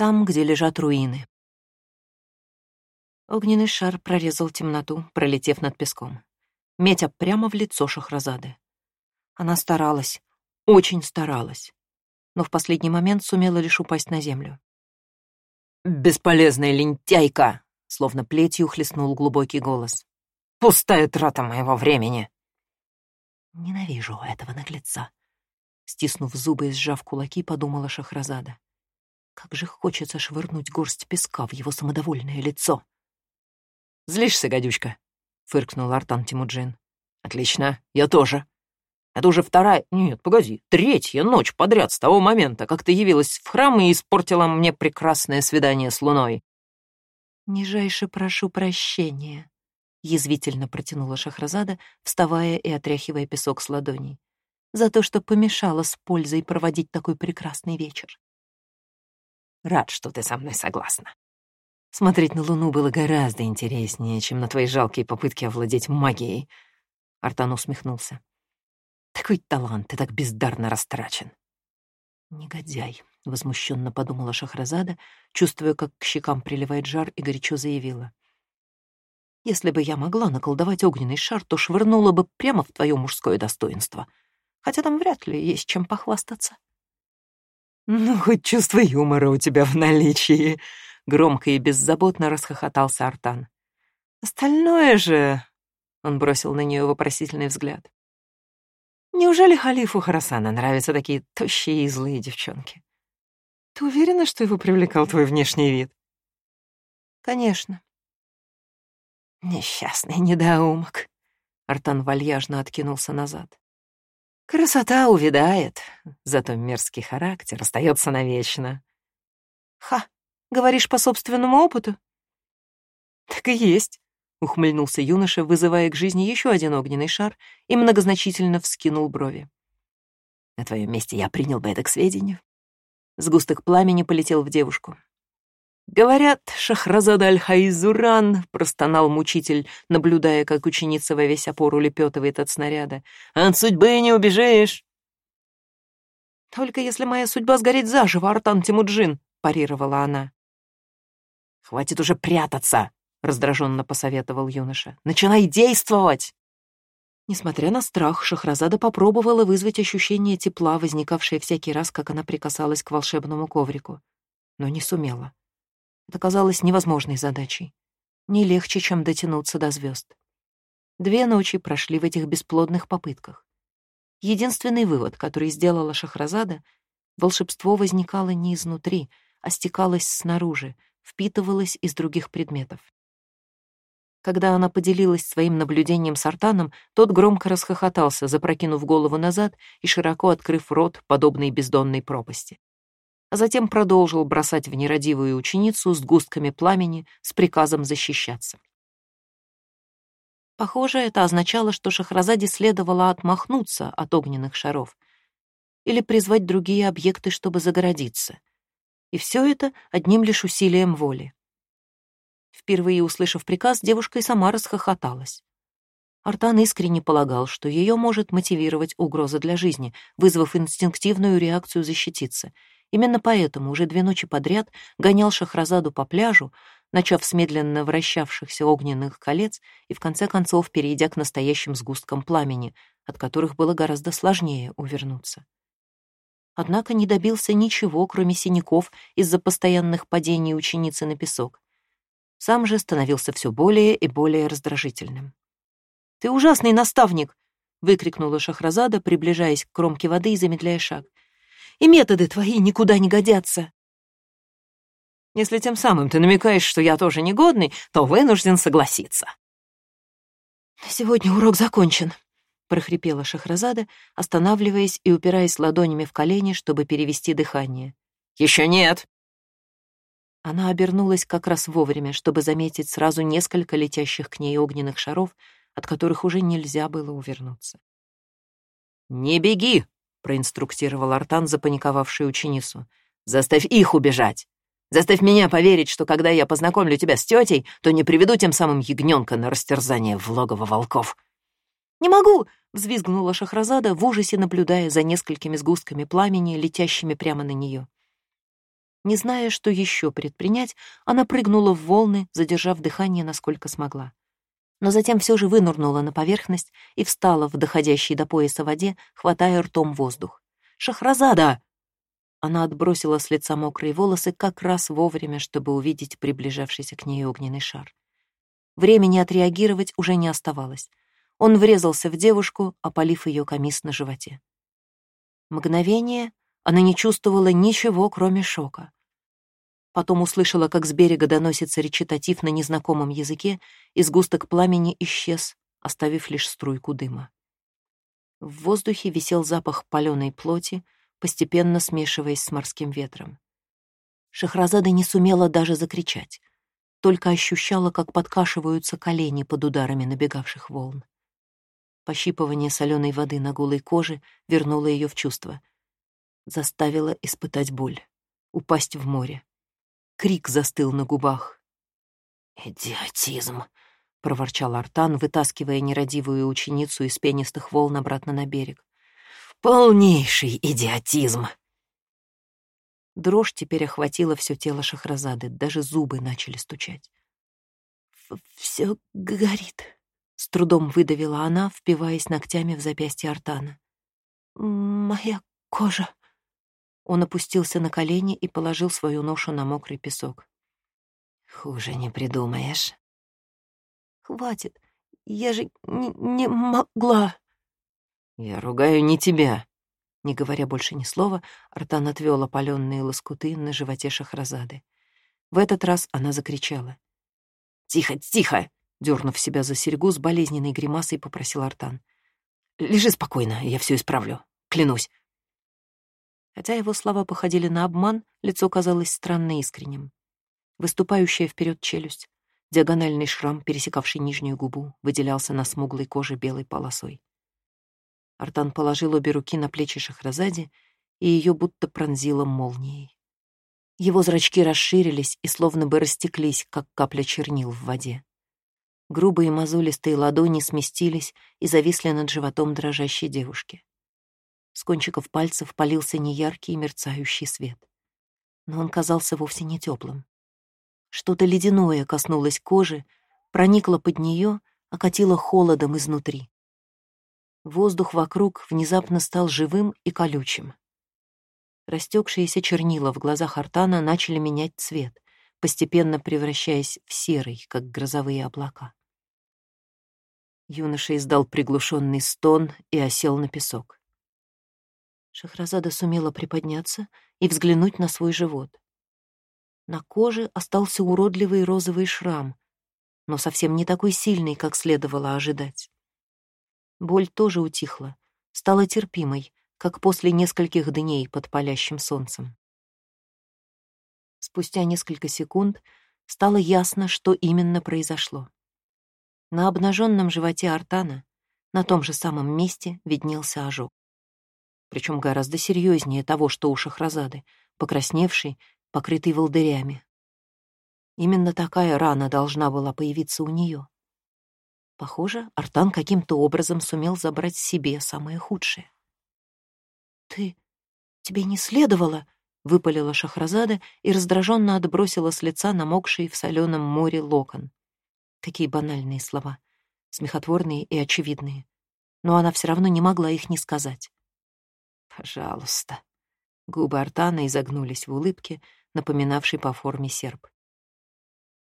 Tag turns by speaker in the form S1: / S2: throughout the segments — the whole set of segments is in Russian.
S1: там, где лежат руины. Огненный шар прорезал темноту, пролетев над песком, метя прямо в лицо Шахразады. Она старалась, очень старалась, но в последний момент сумела лишь упасть на землю.
S2: «Бесполезная лентяйка!» — словно плетью хлестнул глубокий голос. «Пустая трата моего времени!»
S1: «Ненавижу этого наглеца!» Стиснув зубы и сжав кулаки, подумала Шахразада. Как же хочется швырнуть горсть песка в его самодовольное лицо.
S2: «Злишься, гадючка?» — фыркнул Артан Тимуджин. «Отлично, я тоже. Это уже вторая... Нет, погоди, третья ночь подряд с того момента, как ты явилась в храм и испортила мне прекрасное свидание с луной».
S1: «Нижайше прошу прощения», — язвительно протянула Шахразада, вставая и отряхивая песок с ладоней, «за то, что помешала с пользой проводить такой прекрасный вечер».
S2: «Рад, что ты со мной согласна. Смотреть на Луну было гораздо интереснее, чем на твои жалкие попытки овладеть магией». Артан усмехнулся. Такой талант и так бездарно растрачен.
S1: Негодяй, возмущенно подумала Шахразада, чувствуя, как к щекам приливает жар, и горячо заявила. Если бы я могла наколдовать огненный шар, то швырнула бы прямо в твое мужское достоинство. Хотя там вряд ли есть чем похвастаться.
S2: Ну, хоть чувство юмора у тебя в наличии, громко и беззаботно расхохотался Артан. Остальное же... Он бросил на нее вопросительный взгляд. Неужели халифу Харасана нравятся такие тощие и злые девчонки? Ты уверена, что его привлекал твой внешний вид?
S1: Конечно.
S2: Несчастный недоумок. Артан вальяжно откинулся назад. Красота увядает, зато мерзкий характер остается навечно.
S1: Ха, говоришь по собственному опыту?
S2: Так и есть. Ухмыльнулся юноша, вызывая к жизни еще один огненный шар, и многозначительно вскинул брови. На твоем месте я принял бы это к сведению. Сгусток пламени полетел в девушку. «Говорят, Шахразада Аль-Хайзуран», — простонал мучитель, наблюдая, как ученица во весь опор улепетывает от снаряда. «От судьбы не убежишь!»
S1: «Только если моя судьба сгорит заживо, Артан Тимуджин», — парировала она.
S2: «Хватит уже прятаться!» — раздраженно посоветовал юноша. «Начинай действовать!»
S1: Несмотря на страх, Шахразада попробовала вызвать ощущение тепла, возникавшее всякий раз, как она прикасалась к волшебному коврику, но не сумела. Это казалось невозможной задачей, не легче, чем дотянуться до звезд. Две ночи прошли в этих бесплодных попытках. Единственный вывод, который сделала Шахразада, волшебство возникало не изнутри, а стекалось снаружи, впитывалось из других предметов. Когда она поделилась своим наблюдением с Артаном, тот громко расхохотался, запрокинув голову назад и широко открыв рот, подобный бездонной пропасти. А затем продолжил бросать в нерадивую ученицу с густками пламени с приказом защищаться. Похоже, это означало, что Шахразаде следовало отмахнуться от огненных шаров или призвать другие объекты, чтобы загородиться. И все это одним лишь усилием воли. Впервые услышав приказ, девушка и сама расхохоталась. Артан искренне полагал, что ее может мотивировать угроза для жизни, вызвав инстинктивную реакцию защититься. Именно поэтому уже две ночи подряд гонял Шахразаду по пляжу, начав с медленно вращавшихся огненных колец и в конце концов перейдя к настоящим сгусткам пламени, от которых было гораздо сложнее увернуться. Однако не добился ничего, кроме синяков из-за постоянных падений ученицы на песок. Сам же становился все более и более раздражительным. «Ты ужасный наставник!» — выкрикнула Шахразада, приближаясь к кромке воды и замедляя шаг. «И методы твои никуда не годятся!» «Если тем самым ты намекаешь, что я тоже негодный, то вынужден согласиться». «Сегодня урок закончен», — прохрипела Шахразада, останавливаясь и упираясь ладонями в колени, чтобы перевести дыхание.
S2: «Еще нет!»
S1: Она обернулась как раз вовремя, чтобы заметить сразу несколько летящих к ней огненных шаров, от которых уже нельзя было увернуться.
S2: «Не беги!» — проинструктировал Артан запаниковавшую ученицу. «Заставь их убежать! Заставь меня поверить, что когда я познакомлю тебя с тетей, то не приведу тем самым ягненка на растерзание в логово волков».
S1: «Не могу!» — взвизгнула Шахразада, в ужасе наблюдая за несколькими сгустками пламени, летящими прямо на нее. Не зная, что еще предпринять, она прыгнула в волны, задержав дыхание, насколько смогла. Но затем все же вынырнула на поверхность и встала в доходящей до пояса воде, хватая ртом воздух. «Шахразада!» Она отбросила с лица мокрые волосы как раз вовремя, чтобы увидеть приближавшийся к ней огненный шар. Времени отреагировать уже не оставалось. Он врезался в девушку, опалив ее камис на животе. Мгновение она не чувствовала ничего, кроме шока. Потом услышала, как с берега доносится речитатив на незнакомом языке, и сгусток пламени исчез, оставив лишь струйку дыма. В воздухе висел запах паленой плоти, постепенно смешиваясь с морским ветром. Шахразада не сумела даже закричать, только ощущала, как подкашиваются колени под ударами набегавших волн. Пощипывание соленой воды на голой коже вернуло ее в чувство. Заставило испытать боль, упасть в море. Крик застыл на губах.
S2: «Идиотизм!» — проворчал Артан, вытаскивая нерадивую ученицу из пенистых волн обратно на берег. Полнейший идиотизм.
S1: Дрожь теперь охватила все тело Шахразады, даже зубы начали стучать. «Все горит», — с трудом выдавила она, впиваясь ногтями в запястье Артана. «Моя кожа». Он опустился на колени и положил свою ношу на мокрый песок.
S2: «Хуже не придумаешь».
S1: «Хватит, я же не, не могла».
S2: «Я ругаю не тебя». Не говоря больше ни слова, Артан отвел опаленные лоскуты на животе Шахразады. В этот раз она закричала. «Тихо, тихо!» Дернув себя за серьгу, с болезненной гримасой попросил Артан. «Лежи спокойно, я все исправлю. Клянусь».
S1: Хотя его слова походили на обман, лицо казалось странно искренним. Выступающая вперед челюсть, диагональный шрам, пересекавший нижнюю губу, выделялся на смуглой коже белой полосой. Артан положил обе руки на плечи Шахразаде, и ее будто пронзило молнией. Его зрачки расширились и словно бы растеклись, как капля чернил в воде. Грубые мозолистые ладони сместились и зависли над животом дрожащей девушки. С кончиков пальцев полился неяркий мерцающий свет. Но он казался вовсе не теплым. Что-то ледяное коснулось кожи, проникло под нее, окатило холодом изнутри. Воздух вокруг внезапно стал живым и колючим. Растекшиеся чернила в глазах Артана начали менять цвет, постепенно превращаясь в серый, как грозовые облака. Юноша издал приглушенный стон и осел на песок. Шахразада сумела приподняться и взглянуть на свой живот. На коже остался уродливый розовый шрам, но совсем не такой сильный, как следовало ожидать. Боль тоже утихла, стала терпимой, как после нескольких дней под палящим солнцем. Спустя несколько секунд стало ясно, что именно произошло. На обнаженном животе Артана на том же самом месте виднелся ожог. Причем гораздо серьезнее того, что у Шахразады, покрасневший, покрытый волдырями. Именно такая рана должна была появиться у нее. Похоже, Артан каким-то образом сумел забрать себе самое худшее. «Ты... тебе не следовало...» — выпалила Шахразада и раздраженно отбросила с лица намокший в соленом море локон. Какие банальные слова, смехотворные и очевидные. Но она все равно не могла их не сказать. «Пожалуйста». Губы Артана изогнулись в улыбке, напоминавшей по форме серп.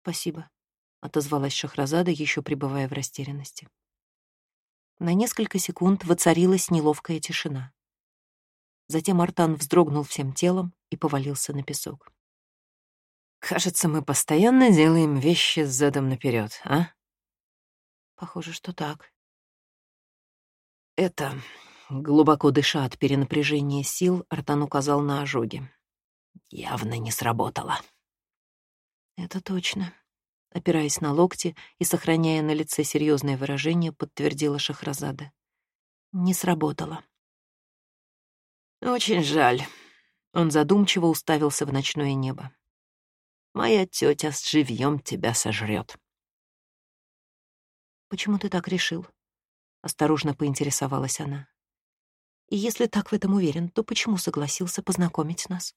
S1: «Спасибо», — отозвалась Шахразада, еще пребывая в растерянности. На несколько секунд воцарилась неловкая тишина. Затем Артан вздрогнул всем телом и повалился на песок.
S2: «Кажется, мы постоянно делаем вещи с задом наперед, а?»
S1: «Похоже, что так».
S2: «Это...» Глубоко дыша от перенапряжения сил, Артан указал на ожоги. «Явно не сработало».
S1: «Это точно», опираясь на локти и сохраняя на лице серьезное выражение, подтвердила Шахразада. Не сработало.
S2: Очень жаль. Он задумчиво уставился в ночное небо. Моя тетя с живьем тебя сожрет.
S1: Почему ты так решил? Осторожно поинтересовалась она. И если так в этом уверен, то почему согласился познакомить нас?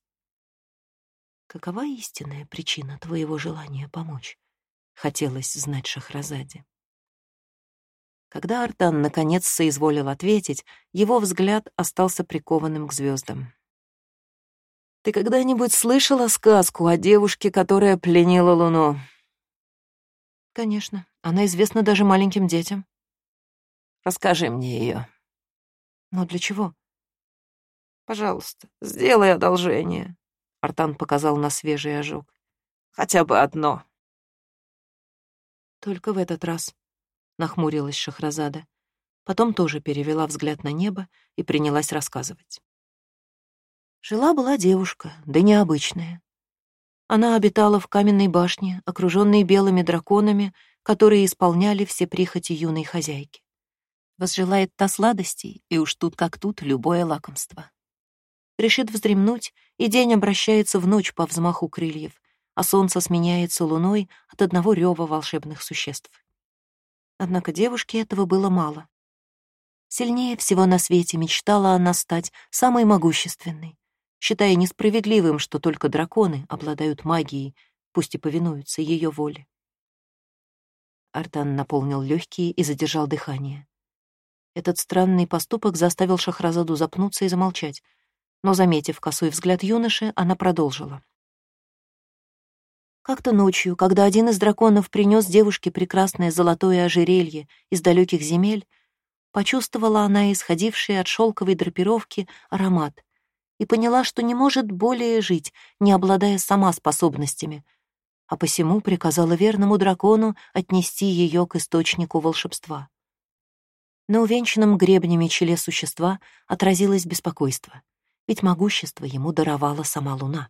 S1: Какова истинная причина твоего желания помочь? Хотелось знать Шахразаде. Когда Артан наконец соизволил ответить, его взгляд остался прикованным к звездам. «Ты когда-нибудь слышала сказку о девушке, которая пленила Луну?» «Конечно. Она известна даже маленьким детям». «Расскажи мне ее». «Но для чего?» «Пожалуйста, сделай одолжение», — Артан показал на свежий ожог. «Хотя бы одно». «Только в этот раз», нахмурилась Шахразада. Потом тоже перевела взгляд на небо и принялась рассказывать. Жила-была девушка, да необычная. Она обитала в каменной башне, окруженной белыми драконами, которые исполняли все прихоти юной хозяйки. Возжелает та сладостей, и уж тут как тут любое лакомство. Решит вздремнуть, и день обращается в ночь по взмаху крыльев, а солнце сменяется луной от одного рева волшебных существ. Однако девушке этого было мало. Сильнее всего на свете мечтала она стать самой могущественной, считая несправедливым, что только драконы обладают магией, пусть и повинуются ее воле. Артан наполнил легкие и задержал дыхание. Этот странный поступок заставил Шахразаду запнуться и замолчать, но, заметив косой взгляд юноши, она продолжила. Как-то ночью, когда один из драконов принес девушке прекрасное золотое ожерелье из далеких земель, почувствовала она исходивший от шелковой драпировки аромат и поняла, что не может более жить, не обладая сама способностями, а посему приказала верному дракону отнести ее к источнику волшебства. На увенчанном гребнями челе существа отразилось беспокойство, ведь могущество ему даровала сама луна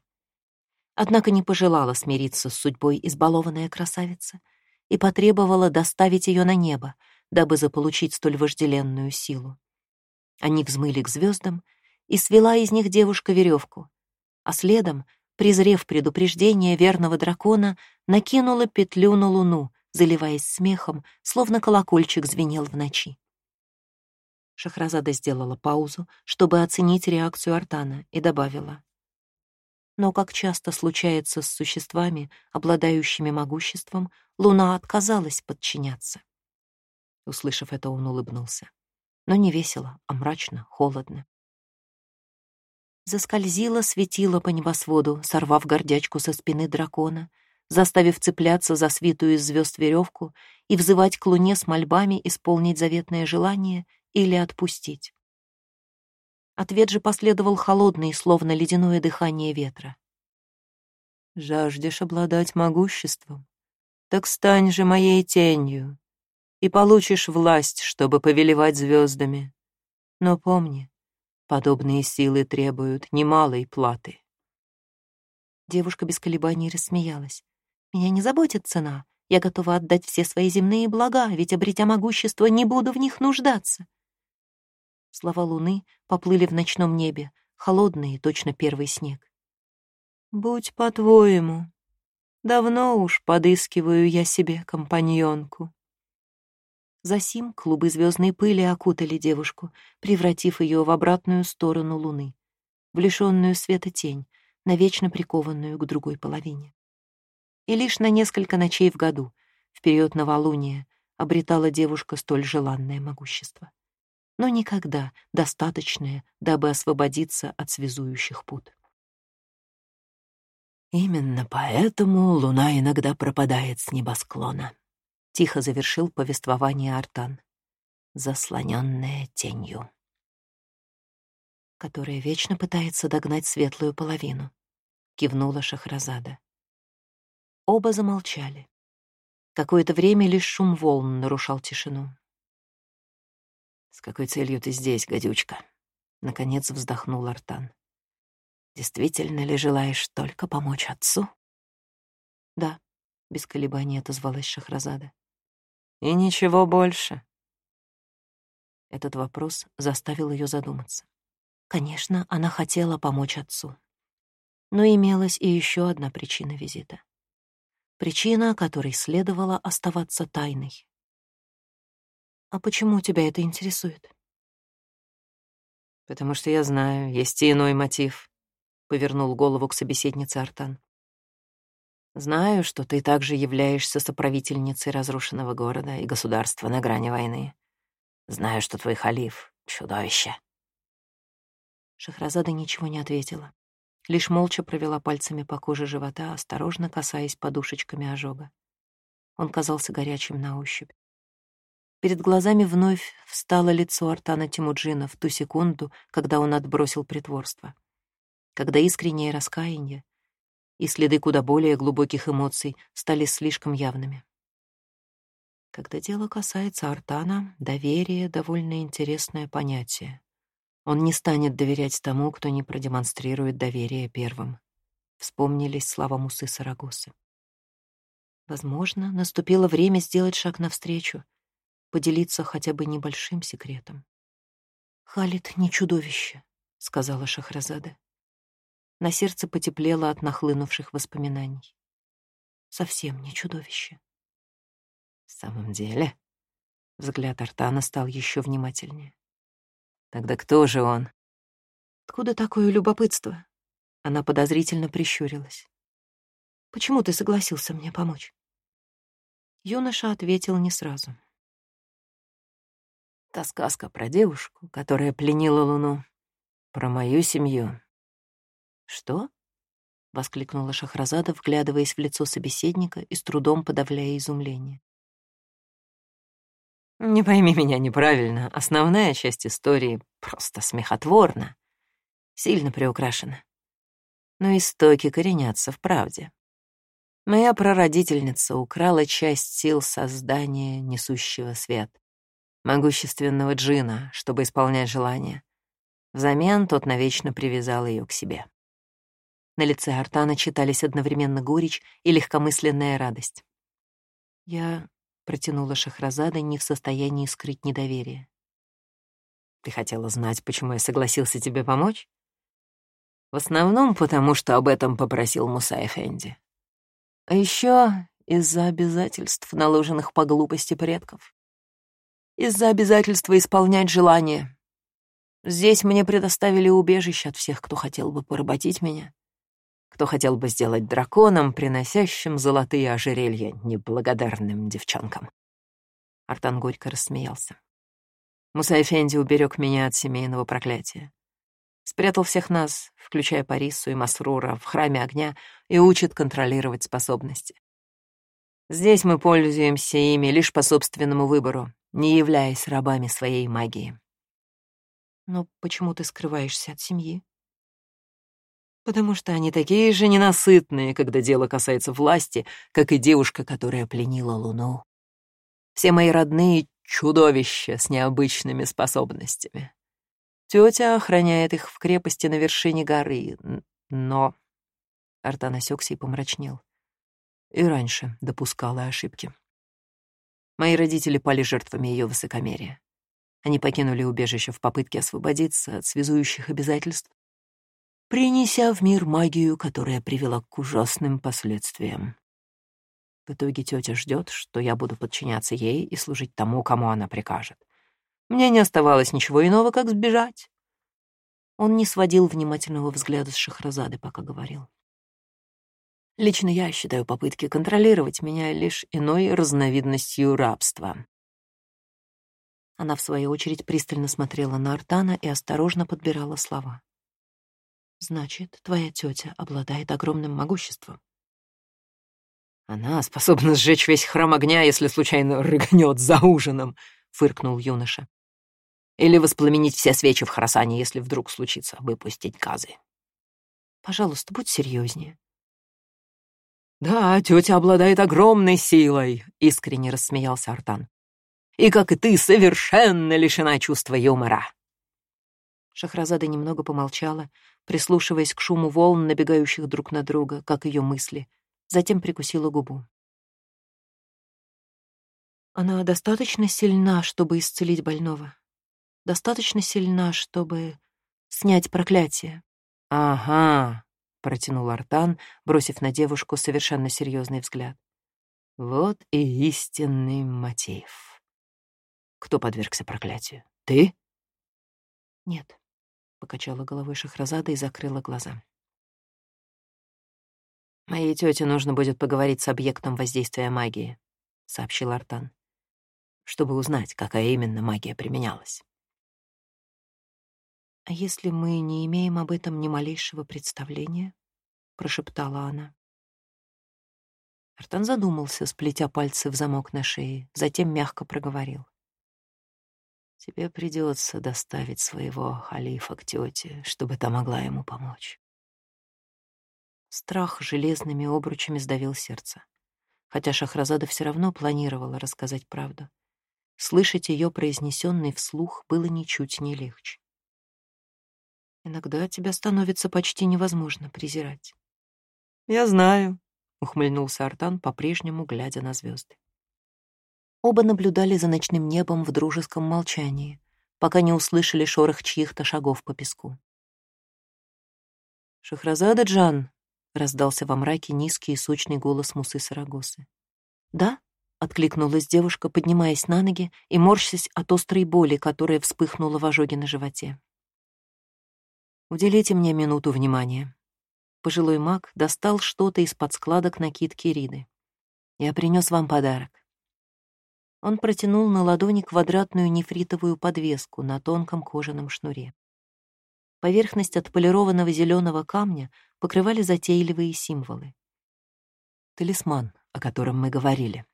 S1: однако не пожелала смириться с судьбой избалованная красавица и потребовала доставить ее на небо, дабы заполучить столь вожделенную силу. Они взмыли к звездам, и свела из них девушка веревку, а следом, презрев предупреждение верного дракона, накинула петлю на луну, заливаясь смехом, словно колокольчик звенел в ночи. Шахразада сделала паузу, чтобы оценить реакцию Артана, и добавила. Но, как часто случается с существами, обладающими могуществом, луна отказалась подчиняться. Услышав это, он улыбнулся. Но не весело, а мрачно, холодно. Заскользило светило по небосводу, сорвав гордячку со спины дракона, заставив цепляться за свитую из звезд веревку и взывать к луне с мольбами исполнить заветное желание или отпустить. Ответ же последовал холодный, словно ледяное дыхание ветра. «Жаждешь обладать могуществом? Так стань же моей тенью, и получишь власть, чтобы повелевать звездами. Но помни, подобные силы требуют немалой платы». Девушка без колебаний рассмеялась. «Меня не заботит цена. Я готова отдать все свои земные блага, ведь, обретя могущество, не буду в них нуждаться. Слова луны поплыли в ночном небе, холодные, точно первый снег. «Будь по-твоему. Давно уж подыскиваю я себе компаньонку». Засим клубы звездной пыли окутали девушку, превратив ее в обратную сторону луны, в лишенную света тень, навечно прикованную к другой половине. И лишь на несколько ночей в году, в период новолуния, обретала девушка столь желанное могущество но никогда достаточное, дабы освободиться от связующих пут. «Именно поэтому луна иногда пропадает с небосклона», — тихо завершил повествование Артан, заслоненная тенью, которая вечно пытается догнать светлую половину, — кивнула Шахразада. Оба замолчали. Какое-то время лишь шум волн нарушал тишину. «С какой целью ты здесь, гадючка?» Наконец вздохнул Артан. «Действительно ли желаешь только помочь отцу?» «Да», — без колебаний отозвалась Шахразада. «И ничего больше?» Этот вопрос заставил ее задуматься. Конечно, она хотела помочь отцу. Но имелась и еще одна причина визита. Причина, которой следовало оставаться тайной. «А почему тебя это интересует?» «Потому что я знаю, есть и иной мотив», — повернул голову к собеседнице Артан.
S2: Знаю, что ты также являешься соправительницей разрушенного города и государства на грани войны. Знаю, что твой халиф — чудовище».
S1: Шахразада ничего не ответила, лишь молча провела пальцами по коже живота, осторожно касаясь подушечками ожога. Он казался горячим на ощупь. Перед глазами вновь встало лицо Артана Тимуджина в ту секунду, когда он отбросил притворство. Когда искреннее раскаяние и следы куда более глубоких эмоций стали слишком явными. Когда дело касается Артана, доверие — довольно интересное понятие. Он не станет доверять тому, кто не продемонстрирует доверие первым. Вспомнились слова Мусы Сарагосы. Возможно, наступило время сделать шаг навстречу, поделиться хотя бы небольшим секретом. «Халид не чудовище», — сказала Шахразада. На сердце потеплело от нахлынувших воспоминаний. Совсем не чудовище.
S2: В самом деле, взгляд Артана стал еще внимательнее. Тогда кто же он?
S1: Откуда такое любопытство? Она подозрительно прищурилась. Почему ты согласился мне помочь? Юноша ответил не сразу.
S2: Та сказка про девушку, которая пленила Луну. Про мою семью.
S1: Что? — воскликнула Шахразада, вглядываясь в лицо собеседника и с трудом подавляя изумление.
S2: Не пойми меня неправильно, основная часть истории просто смехотворна, сильно приукрашена. Но истоки коренятся в правде. Моя прародительница украла часть сил создания несущего свет могущественного джина, чтобы исполнять желания. Взамен тот навечно привязал ее к себе. На лице Артана читались одновременно горечь и легкомысленная радость.
S1: «Я...» — протянула Шахразада, не в состоянии скрыть недоверие.
S2: «Ты хотела знать, почему я согласился тебе помочь?» «В основном потому, что об этом попросил Муса Эфенди. А еще из-за обязательств, наложенных по глупости предков из-за обязательства исполнять желания. Здесь мне предоставили убежище от всех, кто хотел бы поработить меня, кто хотел бы сделать драконом, приносящим золотые ожерелья неблагодарным девчонкам. Артан горько рассмеялся. Муса Эфенди уберег меня от семейного проклятия. Спрятал всех нас, включая Парису и Масрура, в храме огня и учит контролировать способности. Здесь мы пользуемся ими лишь по собственному выбору, не являясь рабами своей магии.
S1: Но почему ты скрываешься от семьи?
S2: Потому что они такие же ненасытные, когда дело касается власти, как и девушка, которая пленила Луну. Все мои родные — чудовища с необычными способностями. Тетя охраняет их в крепости на вершине горы, но... Артан осекся и помрачнел. И раньше допускала ошибки. Мои родители пали жертвами ее высокомерия. Они покинули убежище в попытке освободиться от связующих обязательств, принеся в мир магию, которая привела к ужасным последствиям. В итоге тетя ждет, что я буду подчиняться ей и служить тому, кому она прикажет. Мне не оставалось ничего иного, как сбежать.
S1: Он не сводил внимательного взгляда с Шахразады, пока говорил.
S2: Лично я считаю попытки контролировать меня лишь иной разновидностью рабства.
S1: Она, в свою очередь, пристально смотрела на Артана и осторожно подбирала слова. «Значит, твоя тетя обладает огромным могуществом».
S2: «Она способна сжечь весь храм огня, если случайно рыгнет за ужином», — фыркнул юноша. «Или воспламенить все свечи в Харасане, если вдруг случится выпустить газы».
S1: «Пожалуйста, будь серьезнее.
S2: «Да, тетя обладает огромной силой», — искренне рассмеялся Артан. «И, как и ты, совершенно лишена чувства юмора».
S1: Шахразада немного помолчала, прислушиваясь к шуму волн, набегающих друг на друга, как ее мысли, затем прикусила губу. Она достаточно сильна, чтобы исцелить больного. Достаточно сильна, чтобы снять проклятие.
S2: «Ага», — протянул Артан, бросив на девушку совершенно серьезный взгляд. «Вот и истинный мотив. Кто подвергся проклятию? Ты?»
S1: «Нет», — покачала головой Шахразада и закрыла глаза.
S2: «Моей тете нужно будет поговорить с объектом воздействия магии», — сообщил Артан, «чтобы узнать, какая именно магия применялась».
S1: «А если мы не имеем об этом ни малейшего представления?» — прошептала она.
S2: Артан задумался, сплетя пальцы в замок на шее, затем мягко проговорил. «Тебе придется доставить своего халифа к тете, чтобы та могла ему помочь». Страх железными обручами сдавил сердце. Хотя Шахразада все равно планировала рассказать правду. Слышать ее произнесенный вслух было ничуть не легче.
S1: Иногда тебя становится почти невозможно презирать.
S2: «Я знаю», ухмыльнулся Артан, по-прежнему глядя на звезды.
S1: Оба наблюдали за ночным небом в дружеском молчании, пока не услышали шорох чьих-то шагов по песку.
S2: «Шахразада Джан!» — раздался во мраке низкий и сочный голос Мусы Сарагосы.
S1: «Да?» — откликнулась девушка, поднимаясь на ноги и морщась от острой боли, которая вспыхнула в ожоге на животе.
S2: «Уделите мне минуту внимания», Пожилой маг достал что-то из-под складок накидки Риды. «Я принес вам подарок». Он протянул на ладони квадратную нефритовую подвеску на тонком кожаном шнуре. Поверхность отполированного зеленого камня покрывали затейливые символы. Талисман, о котором мы говорили.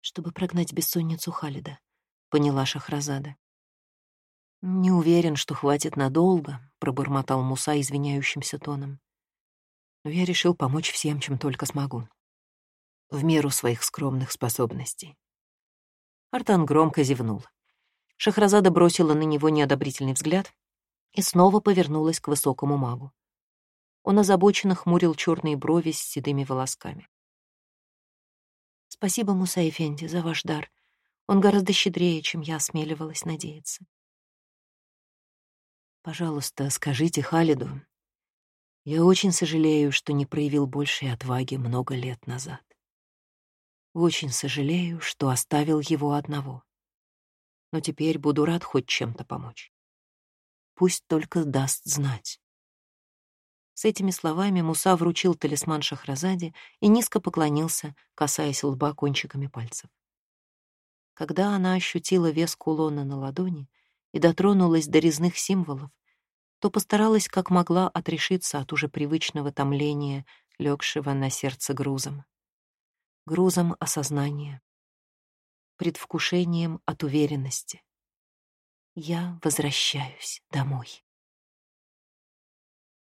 S1: «Чтобы прогнать бессонницу Халида», — поняла Шахразада.
S2: «Не уверен, что хватит надолго», — пробормотал Муса извиняющимся тоном. «Но я решил помочь всем, чем только смогу. В меру своих скромных способностей». Артан громко зевнул. Шахразада бросила на него неодобрительный взгляд и снова повернулась к высокому магу. Он озабоченно хмурил черные брови с седыми волосками.
S1: «Спасибо, Муса Эфенди, за ваш дар. Он гораздо щедрее, чем я осмеливалась надеяться.
S2: Пожалуйста, скажите Халиду. Я очень сожалею, что не проявил большей отваги много лет назад. Очень сожалею, что оставил его одного. Но теперь буду рад хоть чем-то помочь. Пусть только даст знать. С этими словами Муса вручил талисман Шахразаде и низко поклонился, касаясь лба кончиками пальцев. Когда она ощутила вес кулона на ладони, и дотронулась до резных символов, то постаралась как могла отрешиться от уже привычного томления, легшего на сердце грузом. Грузом осознания, предвкушением от уверенности. Я возвращаюсь домой.